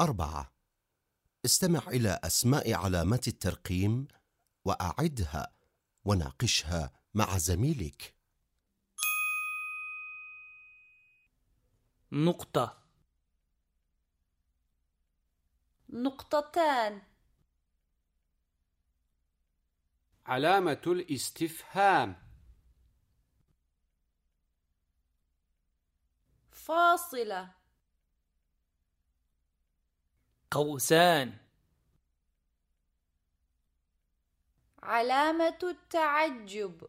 أربعة. استمع إلى أسماء علامات الترقيم وأعدها وناقشها مع زميلك. نقطة. نقطتان. علامة الاستفهام. فاصلة. قوسان. علامة التعجب.